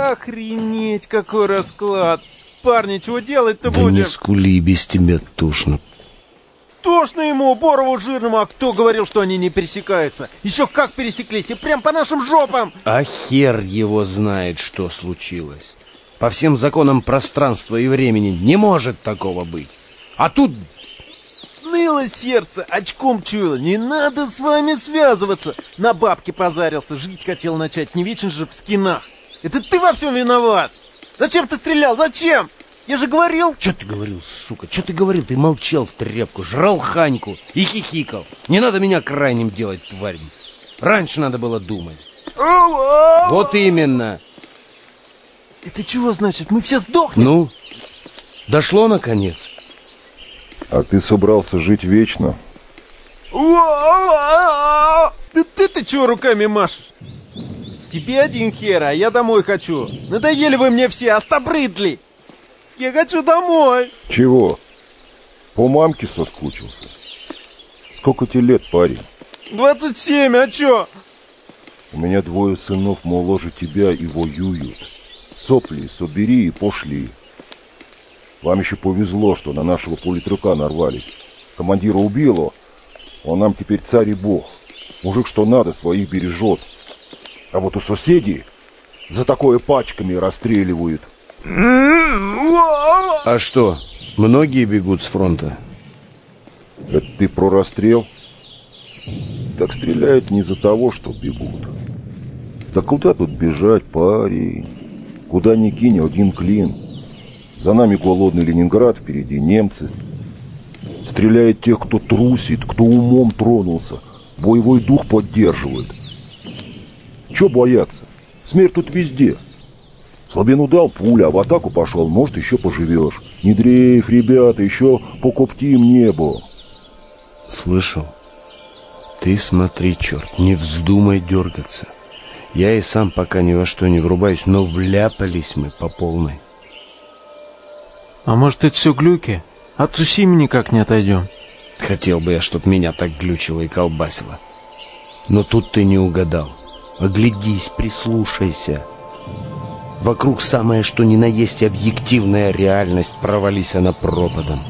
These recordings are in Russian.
Охренеть, какой расклад! Парни, чего делать-то да будем? не скули, без тебя тошно. Тошно ему, Борову жирному, а кто говорил, что они не пересекаются? Еще как пересеклись, и прям по нашим жопам! А хер его знает, что случилось. По всем законам пространства и времени не может такого быть. А тут... Ныло сердце, очком чуяло, не надо с вами связываться. На бабки позарился, жить хотел начать, не вечно же в скинах. Это ты во всем виноват! Зачем ты стрелял, зачем? Я же говорил... Что ты говорил, сука? Что ты говорил? Ты молчал в тряпку, жрал ханьку и хихикал. Не надо меня крайним делать, тварь. Раньше надо было думать. Вот именно. Это чего значит? Мы все сдохнем? Ну, дошло наконец. А ты собрался жить вечно? Ты ты-то чего руками машешь? Тебе один хер, а я домой хочу. Надоели вы мне все, остобрыдли. Я хочу домой. Чего? По мамке соскучился? Сколько тебе лет, парень? 27, а чё? У меня двое сынов моложе тебя и воюют. Сопли собери и пошли. Вам еще повезло, что на нашего политрука нарвались. Командира убило, он нам теперь царь и бог. Мужик что надо, своих бережет. А вот у соседей за такое пачками расстреливают. А что, многие бегут с фронта? Это ты про расстрел? Так стреляют не за того, что бегут. Да куда тут бежать, парень? Куда ни кинь, один клин. За нами голодный Ленинград, впереди немцы. Стреляет тех, кто трусит, кто умом тронулся. Боевой дух поддерживает. Че бояться? Смерть тут везде. Слабину дал пуля, а в атаку пошел, может, еще поживешь. Не дрейф, ребята, еще покоптим небо. Слышал? Ты смотри, черт, не вздумай дергаться. Я и сам пока ни во что не врубаюсь, но вляпались мы по полной. А может, это все глюки? От Цусими никак не отойдем. Хотел бы я, чтоб меня так глючило и колбасило. Но тут ты не угадал. Оглядись, прислушайся. Вокруг самое что ни на есть объективная реальность, провались она пропадом.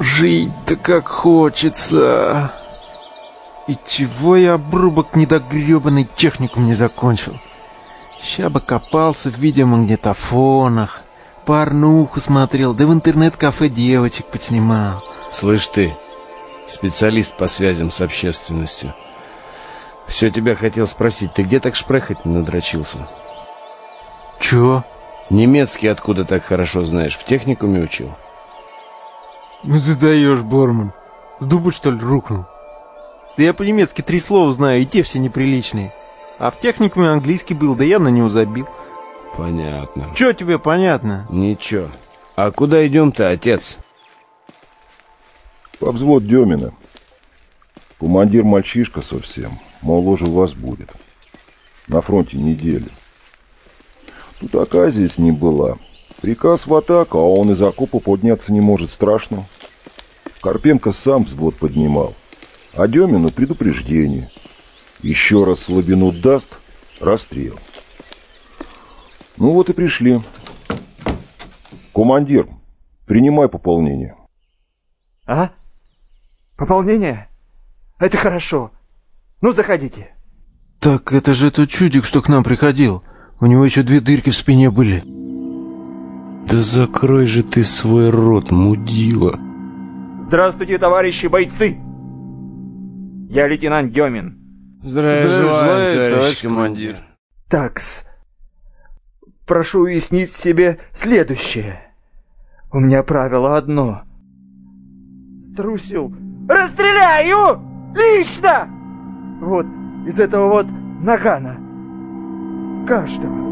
Жить-то как хочется. И чего я обрубок недогребанный техникум не закончил? Ща бы копался в видеомагнитофонах, порнуху смотрел, да в интернет-кафе девочек подснимал. Слышь ты, специалист по связям с общественностью. Все тебя хотел спросить, ты где так шпрехать надрочился? Чё? Немецкий откуда так хорошо знаешь? В техникуме учил? Ну ты даешь, Борман. С дуба, что ли, рухнул? Да я по-немецки три слова знаю, и те все неприличные. А в техникуме английский был, да я на него забил. Понятно. Чё тебе понятно? Ничего. А куда идем-то, отец? По взвод Демина. Командир мальчишка совсем. Моложе вас будет. На фронте недели. Тут оказия с ним была. Приказ в атаку, а он из окопа подняться не может. Страшно. Карпенко сам взвод поднимал. А Демину предупреждение. Еще раз слабину даст — расстрел. Ну вот и пришли. Командир, принимай пополнение. А? Пополнение? Это хорошо. Ну, заходите. Так это же тот чудик, что к нам приходил. У него еще две дырки в спине были. Да закрой же ты свой рот, мудила. Здравствуйте, товарищи бойцы! Я лейтенант Демин. Здравия, Здравия желаю, желаю, товарищ товарищ командир. Такс. Прошу уяснить себе следующее. У меня правило одно. Струсил. Расстреляю! Лично! Вот, из этого вот нагана. Каждого.